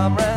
I'm ready.